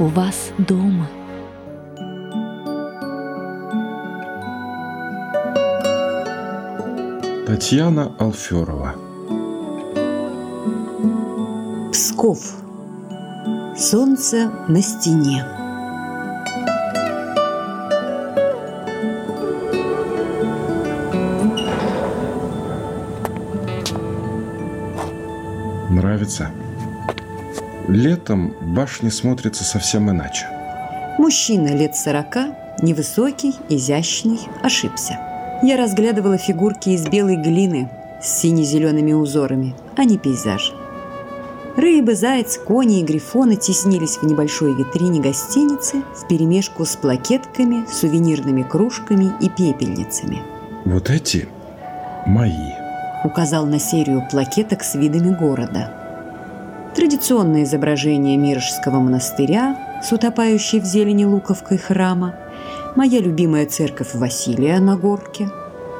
у вас дома. Татьяна Алферова Псков. Солнце на стене. Летом башня смотрится совсем иначе. Мужчина лет сорока, невысокий, изящный, ошибся. Я разглядывала фигурки из белой глины с сине-зелеными узорами, а не пейзаж. Рыбы, заяц, кони и грифоны теснились в небольшой витрине гостиницы вперемешку с плакетками, сувенирными кружками и пепельницами. Вот эти мои. Указал на серию плакеток с видами города. Традиционное изображение Мирожского монастыря с утопающей в зелени луковкой храма, моя любимая церковь Василия на горке,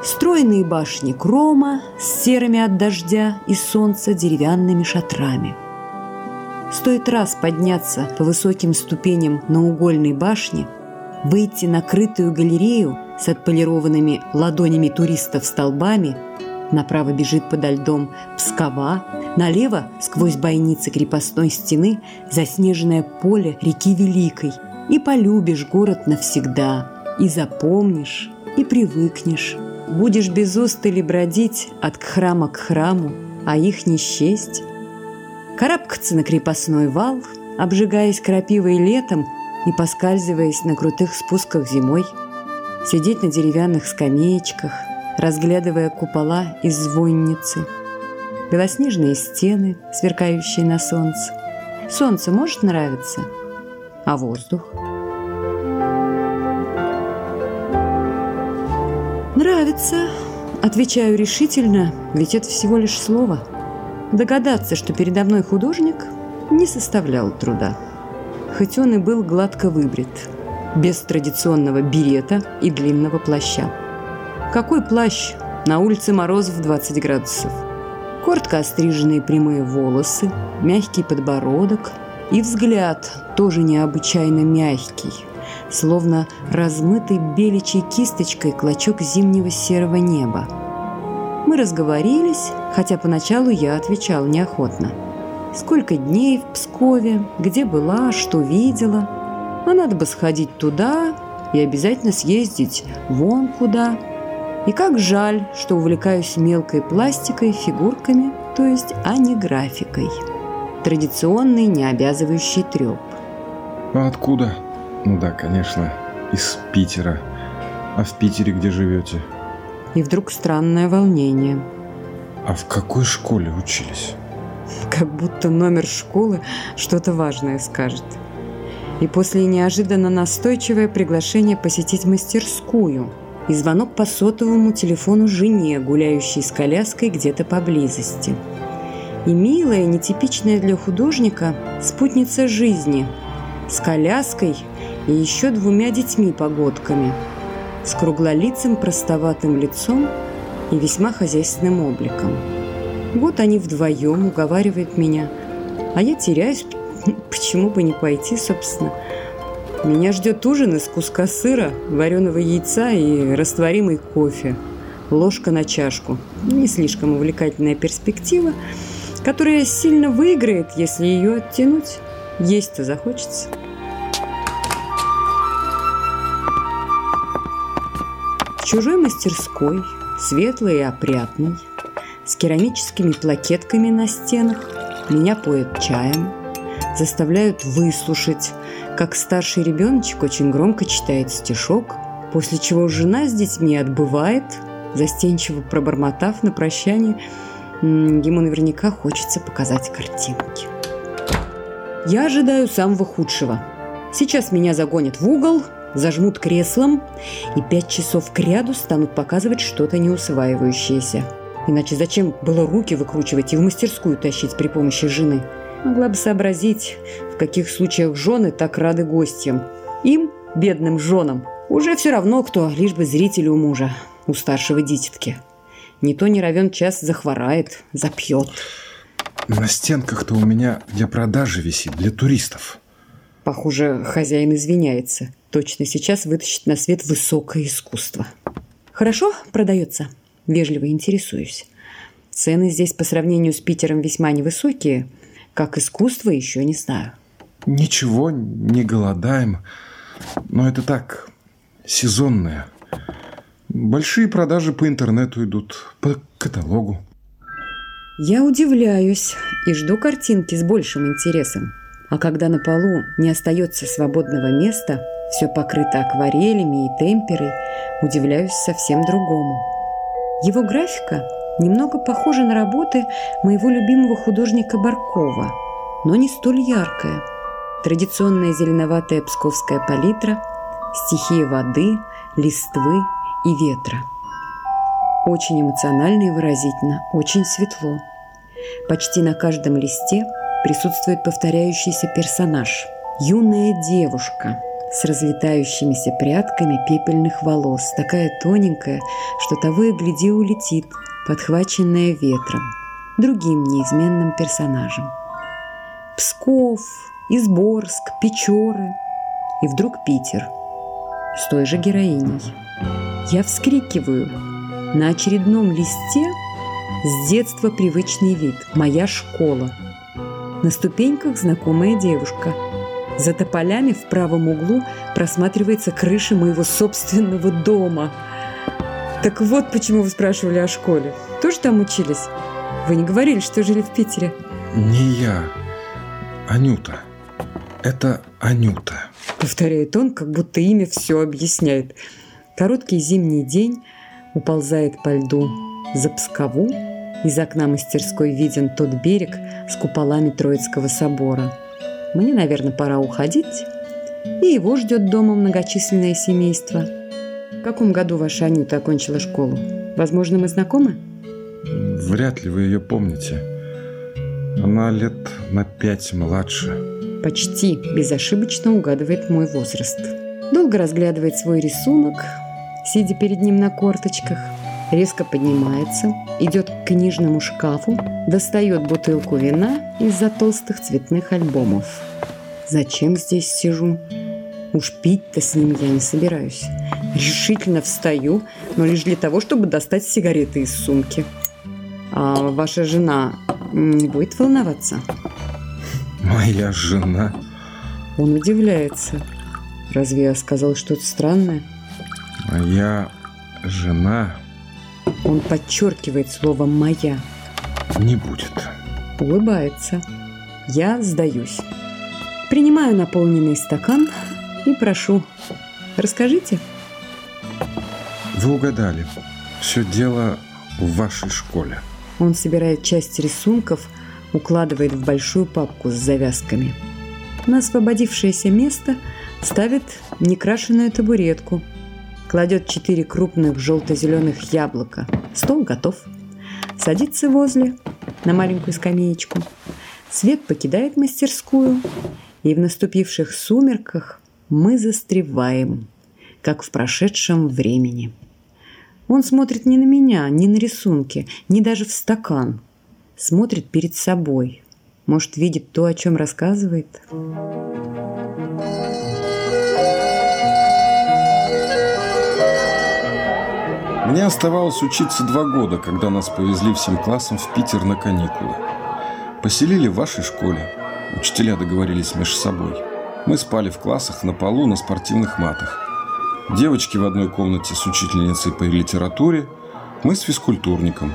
стройные башни Крома с серыми от дождя и солнца деревянными шатрами. Стоит раз подняться по высоким ступеням наугольной башни, выйти на крытую галерею с отполированными ладонями туристов столбами, направо бежит подо льдом Пскова, налево, сквозь бойницы крепостной стены, заснеженное поле реки Великой, и полюбишь город навсегда, и запомнишь, и привыкнешь. Будешь без устали бродить от храма к храму, а их не счесть. Карабкаться на крепостной вал, обжигаясь крапивой летом и поскальзываясь на крутых спусках зимой. Сидеть на деревянных скамеечках, разглядывая купола из звонницы. Белоснежные стены, сверкающие на солнце. Солнце может нравиться, а воздух – «Нравится», – отвечаю решительно, ведь это всего лишь слово. Догадаться, что передо мной художник, не составлял труда. Хоть он и был гладко выбрит, без традиционного берета и длинного плаща. Какой плащ? На улице морозов 20 градусов. Коротко остриженные прямые волосы, мягкий подбородок и взгляд тоже необычайно мягкий – словно размытый беличьей кисточкой клочок зимнего серого неба. Мы разговорились, хотя поначалу я отвечал неохотно. Сколько дней в Пскове, где была, что видела. А надо бы сходить туда и обязательно съездить вон куда. И как жаль, что увлекаюсь мелкой пластикой, фигурками, то есть а не графикой. Традиционный необязывающий треп. А откуда? Ну да, конечно, из Питера. А в Питере где живете? И вдруг странное волнение. А в какой школе учились? Как будто номер школы что-то важное скажет. И после неожиданно настойчивое приглашение посетить мастерскую и звонок по сотовому телефону жене, гуляющей с коляской где-то поблизости. И милая, нетипичная для художника спутница жизни с коляской и еще двумя детьми-погодками, с круглолицым простоватым лицом и весьма хозяйственным обликом. Вот они вдвоем уговаривают меня, а я теряюсь, почему бы не пойти, собственно. Меня ждет ужин из куска сыра, вареного яйца и растворимый кофе. Ложка на чашку. Не слишком увлекательная перспектива, которая сильно выиграет, если ее оттянуть. Есть-то захочется. чужой мастерской, светлой и опрятной, с керамическими плакетками на стенах, меня поят чаем, заставляют выслушать, как старший ребеночек очень громко читает стишок, после чего жена с детьми отбывает, застенчиво пробормотав на прощание, ему наверняка хочется показать картинки. Я ожидаю самого худшего. Сейчас меня загонят в угол – зажмут креслом и пять часов к ряду станут показывать что-то неусваивающееся. Иначе зачем было руки выкручивать и в мастерскую тащить при помощи жены? Могла бы сообразить, в каких случаях жены так рады гостям. Им, бедным женам, уже все равно кто, лишь бы зрителю у мужа, у старшего дитятки. Не то не равен час захворает, запьет. На стенках-то у меня для продажи висит, для туристов. Похоже, хозяин извиняется. Точно сейчас вытащит на свет высокое искусство. Хорошо продается? Вежливо интересуюсь. Цены здесь по сравнению с Питером весьма невысокие. Как искусство еще не знаю. Ничего, не голодаем. Но это так, сезонное. Большие продажи по интернету идут, по каталогу. Я удивляюсь и жду картинки с большим интересом. А когда на полу не остается свободного места, все покрыто акварелями и темперой, удивляюсь совсем другому. Его графика немного похожа на работы моего любимого художника Баркова, но не столь яркая. Традиционная зеленоватая псковская палитра, стихия воды, листвы и ветра. Очень эмоционально и выразительно, очень светло. Почти на каждом листе присутствует повторяющийся персонаж. Юная девушка с разлетающимися прядками пепельных волос, такая тоненькая, что того и гляди улетит, подхваченная ветром, другим неизменным персонажем. Псков, Изборск, Печоры и вдруг Питер с той же героиней. Я вскрикиваю. На очередном листе с детства привычный вид. Моя школа. На ступеньках знакомая девушка. За тополями в правом углу просматривается крыша моего собственного дома. Так вот почему вы спрашивали о школе. Тоже там учились? Вы не говорили, что жили в Питере? Не я. Анюта. Это Анюта. Повторяет он, как будто имя все объясняет. Короткий зимний день уползает по льду за Пскову из окна мастерской виден тот берег с куполами Троицкого собора. Мне, наверное, пора уходить. И его ждет дома многочисленное семейство. В каком году ваша Анюта окончила школу? Возможно, мы знакомы? Вряд ли вы ее помните. Она лет на пять младше. Почти безошибочно угадывает мой возраст. Долго разглядывает свой рисунок, сидя перед ним на корточках – резко поднимается, идет к книжному шкафу, достает бутылку вина из-за толстых цветных альбомов. Зачем здесь сижу? Уж пить-то с ним я не собираюсь. Решительно встаю, но лишь для того, чтобы достать сигареты из сумки. А ваша жена не будет волноваться? Моя жена? Он удивляется. Разве я сказал что-то странное? Моя жена он подчеркивает слово «моя». Не будет. Улыбается. Я сдаюсь. Принимаю наполненный стакан и прошу. Расскажите. Вы угадали. Все дело в вашей школе. Он собирает часть рисунков, укладывает в большую папку с завязками. На освободившееся место ставит некрашенную табуретку – кладет четыре крупных желто-зеленых яблока. Стол готов. Садится возле, на маленькую скамеечку. Свет покидает мастерскую, и в наступивших сумерках мы застреваем, как в прошедшем времени. Он смотрит не на меня, не на рисунки, не даже в стакан. Смотрит перед собой. Может, видит то, о чем рассказывает. Мне оставалось учиться два года, когда нас повезли всем классом в Питер на каникулы. Поселили в вашей школе. Учителя договорились между собой. Мы спали в классах на полу на спортивных матах. Девочки в одной комнате с учительницей по литературе, мы с физкультурником.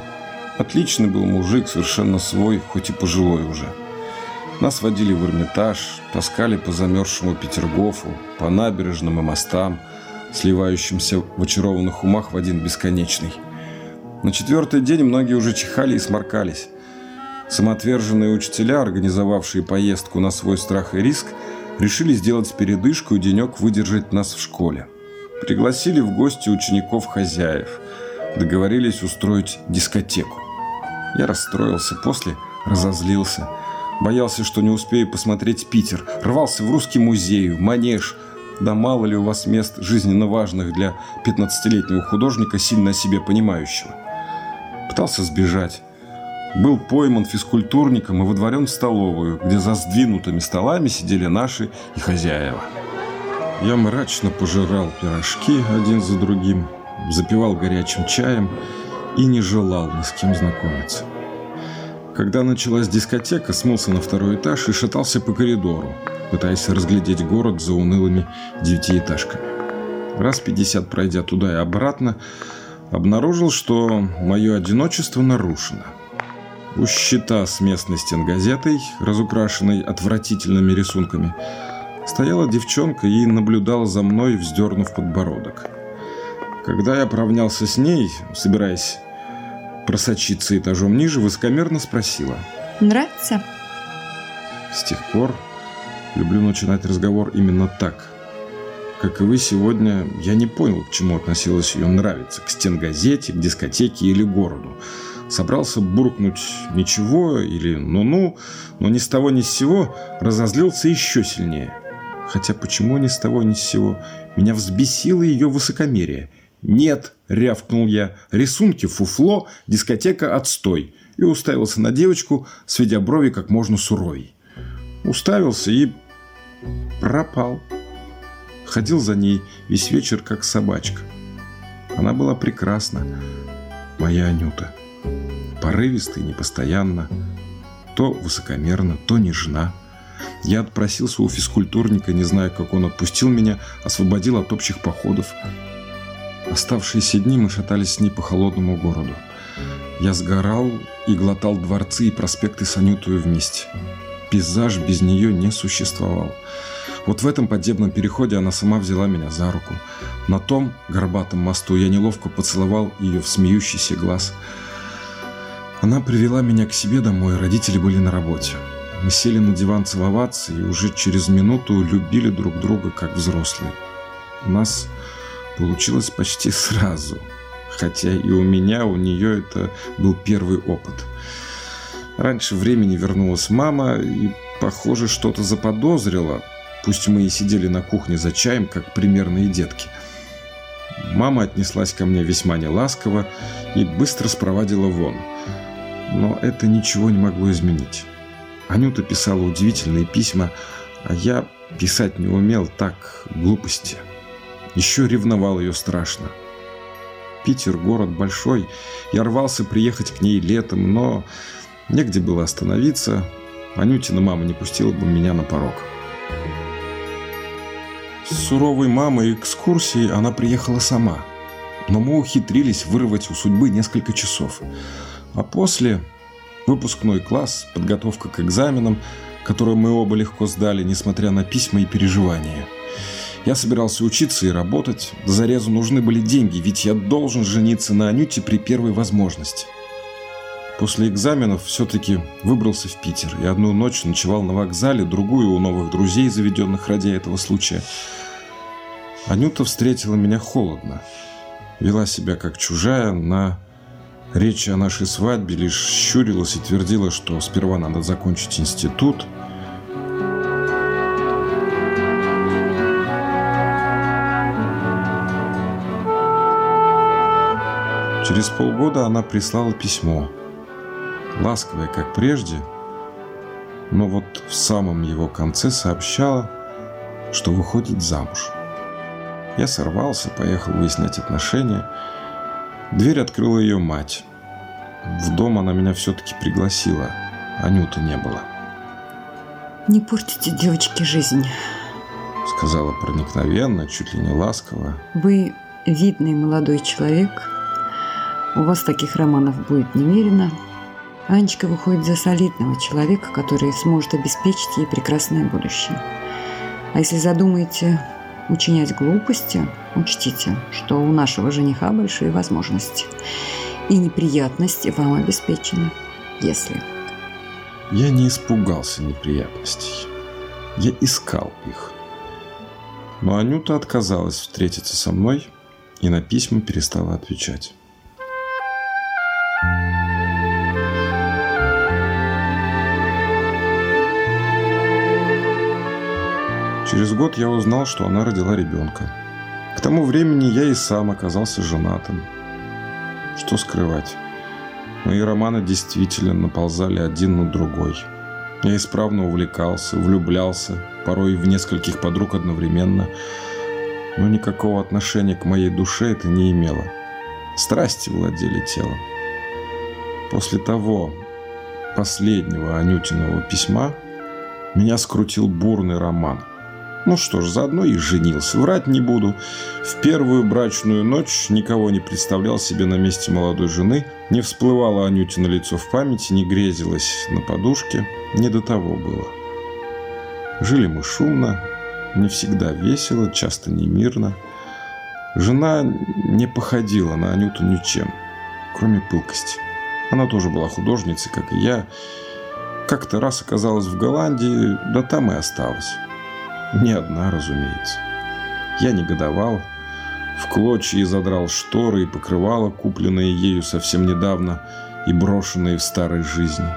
Отличный был мужик, совершенно свой, хоть и пожилой уже. Нас водили в Эрмитаж, таскали по замерзшему Петергофу, по набережным и мостам – сливающимся в очарованных умах в один бесконечный. На четвертый день многие уже чихали и сморкались. Самоотверженные учителя, организовавшие поездку на свой страх и риск, решили сделать передышку и денек выдержать нас в школе. Пригласили в гости учеников-хозяев. Договорились устроить дискотеку. Я расстроился, после разозлился. Боялся, что не успею посмотреть Питер. Рвался в русский музей, в манеж – да мало ли у вас мест жизненно важных для 15-летнего художника, сильно о себе понимающего. Пытался сбежать. Был пойман физкультурником и выдворен в столовую, где за сдвинутыми столами сидели наши и хозяева. Я мрачно пожирал пирожки один за другим, запивал горячим чаем и не желал ни с кем знакомиться. Когда началась дискотека, смылся на второй этаж и шатался по коридору, пытаясь разглядеть город за унылыми девятиэтажками. Раз пятьдесят пройдя туда и обратно, обнаружил, что мое одиночество нарушено. У щита с местной стенгазетой, разукрашенной отвратительными рисунками, стояла девчонка и наблюдала за мной, вздернув подбородок. Когда я поравнялся с ней, собираясь просочиться этажом ниже, высокомерно спросила. «Нравится?» С тех пор люблю начинать разговор именно так. Как и вы сегодня, я не понял, к чему относилось ее нравится. К стенгазете, к дискотеке или городу. Собрался буркнуть «ничего» или «ну-ну», но ни с того ни с сего разозлился еще сильнее. Хотя почему ни с того ни с сего? Меня взбесило ее высокомерие. «Нет!» – рявкнул я. «Рисунки фуфло, дискотека отстой!» И уставился на девочку, сведя брови как можно суровей. Уставился и пропал. Ходил за ней весь вечер, как собачка. Она была прекрасна, моя Анюта. Порывисто и непостоянно. То высокомерно, то нежна. Я отпросился у физкультурника, не зная, как он отпустил меня, освободил от общих походов. Оставшиеся дни мы шатались с ней по холодному городу. Я сгорал и глотал дворцы и проспекты с Анютою вместе. Пейзаж без нее не существовал. Вот в этом подземном переходе она сама взяла меня за руку. На том горбатом мосту я неловко поцеловал ее в смеющийся глаз. Она привела меня к себе домой, родители были на работе. Мы сели на диван целоваться и уже через минуту любили друг друга как взрослые. У нас получилось почти сразу. Хотя и у меня, у нее это был первый опыт. Раньше времени вернулась мама и, похоже, что-то заподозрила. Пусть мы и сидели на кухне за чаем, как примерные детки. Мама отнеслась ко мне весьма неласково и быстро спровадила вон. Но это ничего не могло изменить. Анюта писала удивительные письма, а я писать не умел так глупости. Еще ревновал ее страшно. Питер – город большой. Я рвался приехать к ней летом, но негде было остановиться. Анютина мама не пустила бы меня на порог. С суровой мамой экскурсии она приехала сама. Но мы ухитрились вырвать у судьбы несколько часов. А после выпускной класс, подготовка к экзаменам, которые мы оба легко сдали, несмотря на письма и переживания – я собирался учиться и работать. Зарезу нужны были деньги, ведь я должен жениться на Анюте при первой возможности. После экзаменов все-таки выбрался в Питер и одну ночь ночевал на вокзале, другую у новых друзей, заведенных ради этого случая. Анюта встретила меня холодно. Вела себя как чужая, на речи о нашей свадьбе лишь щурилась и твердила, что сперва надо закончить институт – Через полгода она прислала письмо, ласковое, как прежде, но вот в самом его конце сообщала, что выходит замуж. Я сорвался, поехал выяснять отношения. Дверь открыла ее мать. В дом она меня все-таки пригласила. Анюты не было. «Не портите девочке жизнь», — сказала проникновенно, чуть ли не ласково. «Вы видный молодой человек, у вас таких романов будет немерено. Анечка выходит за солидного человека, который сможет обеспечить ей прекрасное будущее. А если задумаете учинять глупости, учтите, что у нашего жениха большие возможности. И неприятности вам обеспечены, если... Я не испугался неприятностей. Я искал их. Но Анюта отказалась встретиться со мной и на письма перестала отвечать. Через год я узнал, что она родила ребенка. К тому времени я и сам оказался женатым. Что скрывать? Мои романы действительно наползали один на другой. Я исправно увлекался, влюблялся, порой в нескольких подруг одновременно, но никакого отношения к моей душе это не имело. Страсти владели телом. После того последнего Анютиного письма меня скрутил бурный роман – ну что ж, заодно и женился. Врать не буду. В первую брачную ночь никого не представлял себе на месте молодой жены. Не всплывало Анютина лицо в памяти, не грезилось на подушке. Не до того было. Жили мы шумно, не всегда весело, часто немирно. Жена не походила на Анюту ничем, кроме пылкости. Она тоже была художницей, как и я. Как-то раз оказалась в Голландии, да там и осталась. Не одна, разумеется. Я негодовал, в клочья задрал шторы и покрывало, купленные ею совсем недавно и брошенные в старой жизни.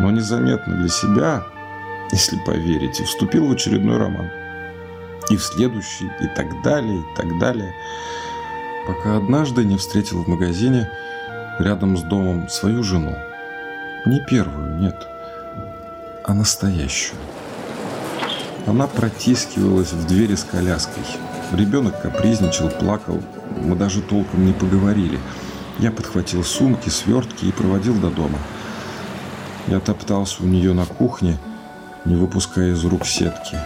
Но незаметно для себя, если поверите, вступил в очередной роман. И в следующий, и так далее, и так далее. Пока однажды не встретил в магазине рядом с домом свою жену. Не первую, нет, а настоящую. Она протискивалась в двери с коляской. Ребенок капризничал, плакал. Мы даже толком не поговорили. Я подхватил сумки, свертки и проводил до дома. Я топтался у нее на кухне, не выпуская из рук сетки.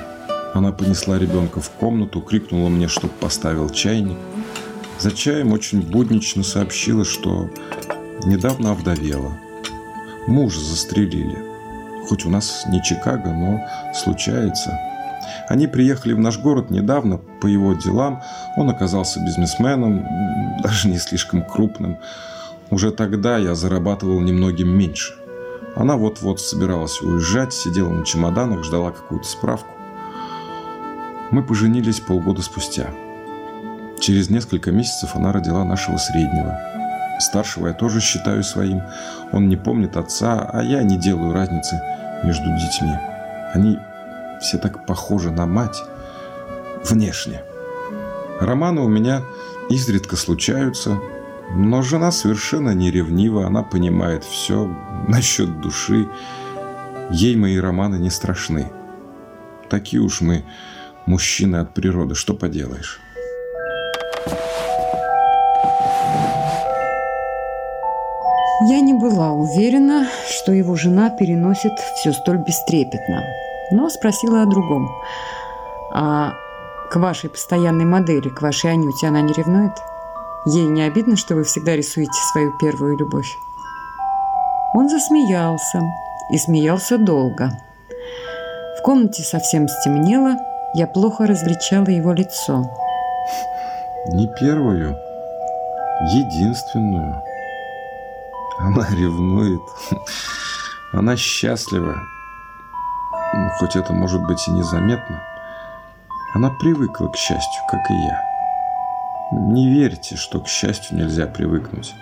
Она понесла ребенка в комнату, крикнула мне, чтоб поставил чайник. За чаем очень буднично сообщила, что недавно овдовела. Мужа застрелили. Хоть у нас не Чикаго, но случается. Они приехали в наш город недавно по его делам. Он оказался бизнесменом, даже не слишком крупным. Уже тогда я зарабатывал немногим меньше. Она вот-вот собиралась уезжать, сидела на чемоданах, ждала какую-то справку. Мы поженились полгода спустя. Через несколько месяцев она родила нашего среднего. Старшего я тоже считаю своим. Он не помнит отца, а я не делаю разницы между детьми. Они все так похожи на мать внешне. Романы у меня изредка случаются, но жена совершенно не ревнива, она понимает все насчет души. Ей мои романы не страшны. Такие уж мы мужчины от природы, что поделаешь. Я не была уверена, что его жена переносит все столь бестрепетно, но спросила о другом. А к вашей постоянной модели, к вашей Анюте, она не ревнует? Ей не обидно, что вы всегда рисуете свою первую любовь? Он засмеялся и смеялся долго. В комнате совсем стемнело, я плохо различала его лицо. Не первую, единственную. Она ревнует. Она счастлива. Ну, хоть это может быть и незаметно. Она привыкла к счастью, как и я. Не верьте, что к счастью нельзя привыкнуть.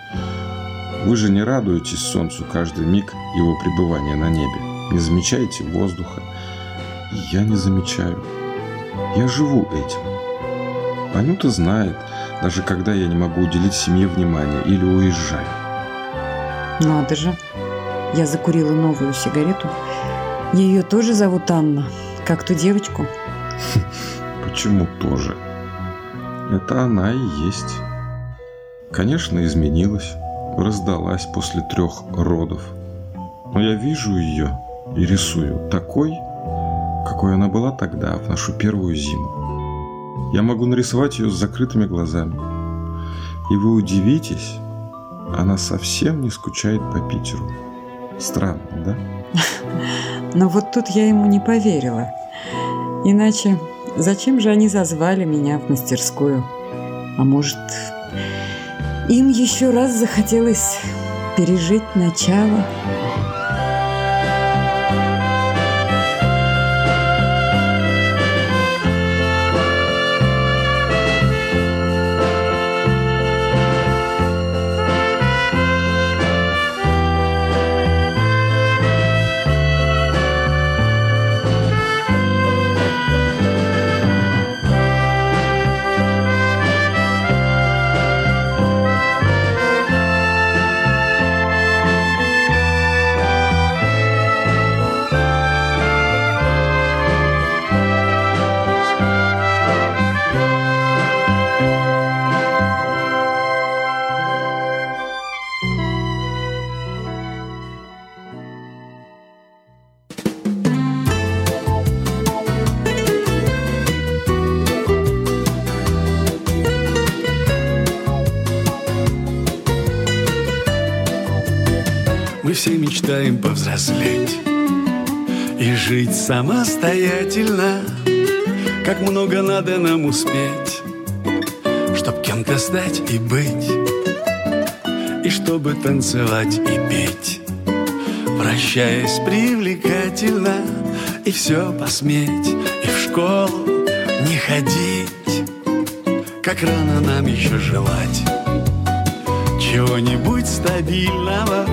Вы же не радуетесь солнцу каждый миг его пребывания на небе. Не замечаете воздуха. Я не замечаю. Я живу этим. Анюта знает, даже когда я не могу уделить семье внимания или уезжаю. Надо же. Я закурила новую сигарету. Ее тоже зовут Анна, как ту девочку. Почему тоже? Это она и есть. Конечно, изменилась, раздалась после трех родов. Но я вижу ее и рисую такой, какой она была тогда, в нашу первую зиму. Я могу нарисовать ее с закрытыми глазами. И вы удивитесь, она совсем не скучает по Питеру. Странно, да? Но вот тут я ему не поверила. Иначе зачем же они зазвали меня в мастерскую? А может, им еще раз захотелось пережить начало? Повзрослеть И жить самостоятельно Как много надо нам успеть Чтоб кем-то стать и быть И чтобы танцевать и петь Вращаясь привлекательно И все посметь И в школу не ходить Как рано нам еще желать Чего-нибудь стабильного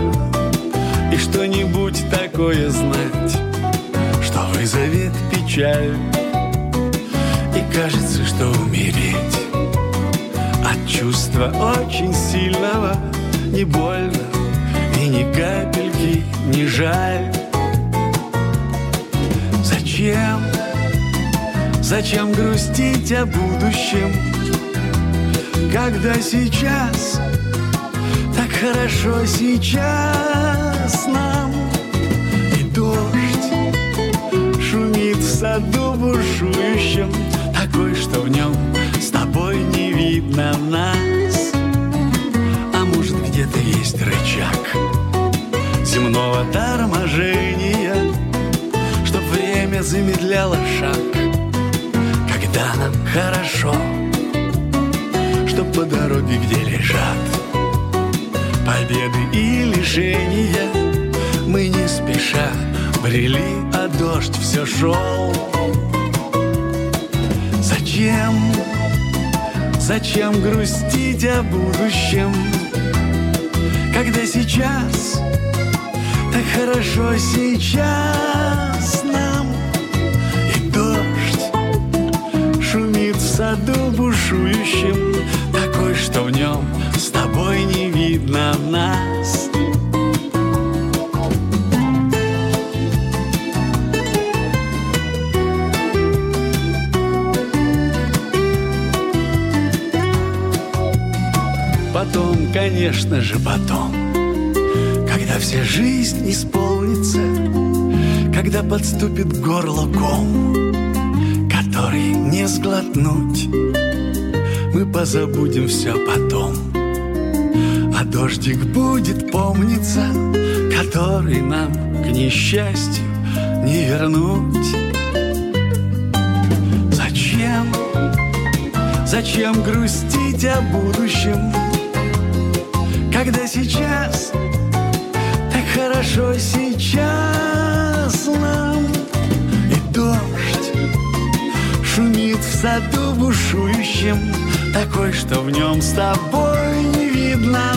И что-нибудь такое знать Что вызовет печаль И кажется, что умереть От чувства очень сильного Не больно и ни капельки не жаль Зачем? Зачем грустить о будущем, когда сейчас хорошо сейчас нам и дождь шумит в саду бушующем, такой, что в нем с тобой не видно нас. А может где-то есть рычаг земного торможения, чтоб время замедляло шаг когда нам хорошо, что по дороге, где лежат победы и лишения, мы не спеша брели, а дождь все шел. Зачем, зачем грустить о будущем, когда сейчас так хорошо сейчас нам и дождь шумит в саду бушующем, такой, что в нем с тобой не конечно же, потом, когда вся жизнь исполнится, когда подступит горло ком, который не сглотнуть, мы позабудем все потом. А дождик будет помниться, который нам к несчастью не вернуть. Зачем, зачем грустить о будущем, когда сейчас так хорошо сейчас нам и дождь шумит в саду бушующем, такой, что в нем с тобой не видно